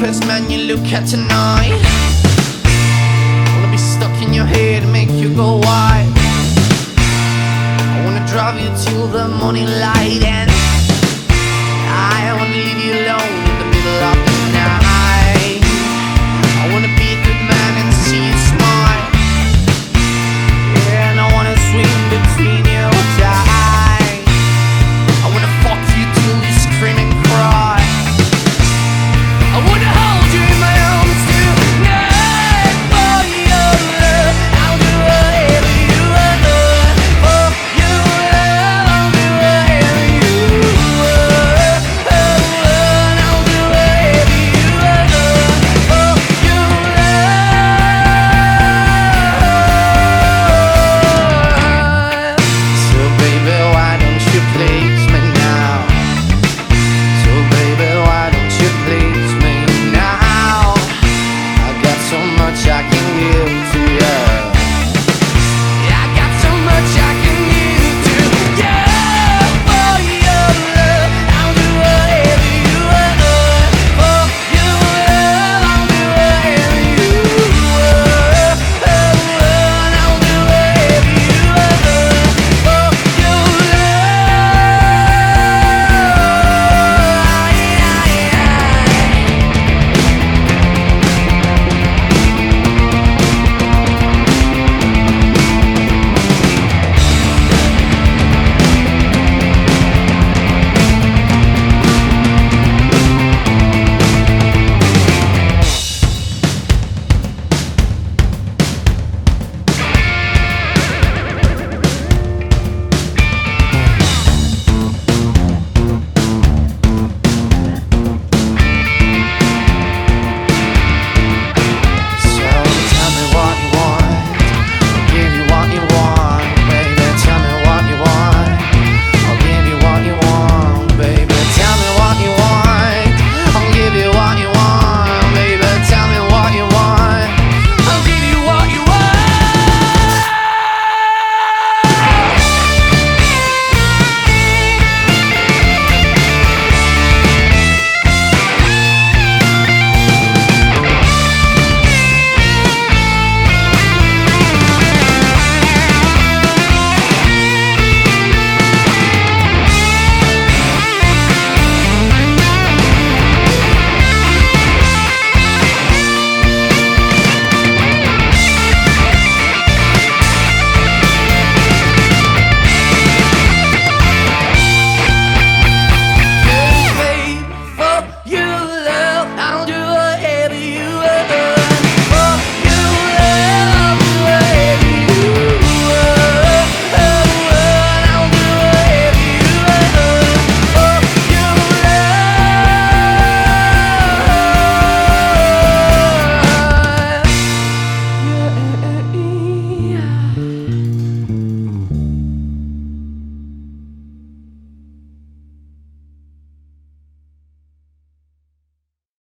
first man you look at tonight. Wanna be stuck in your head, make you go wild. I wanna drive you till the morning light, and I wanna leave you alone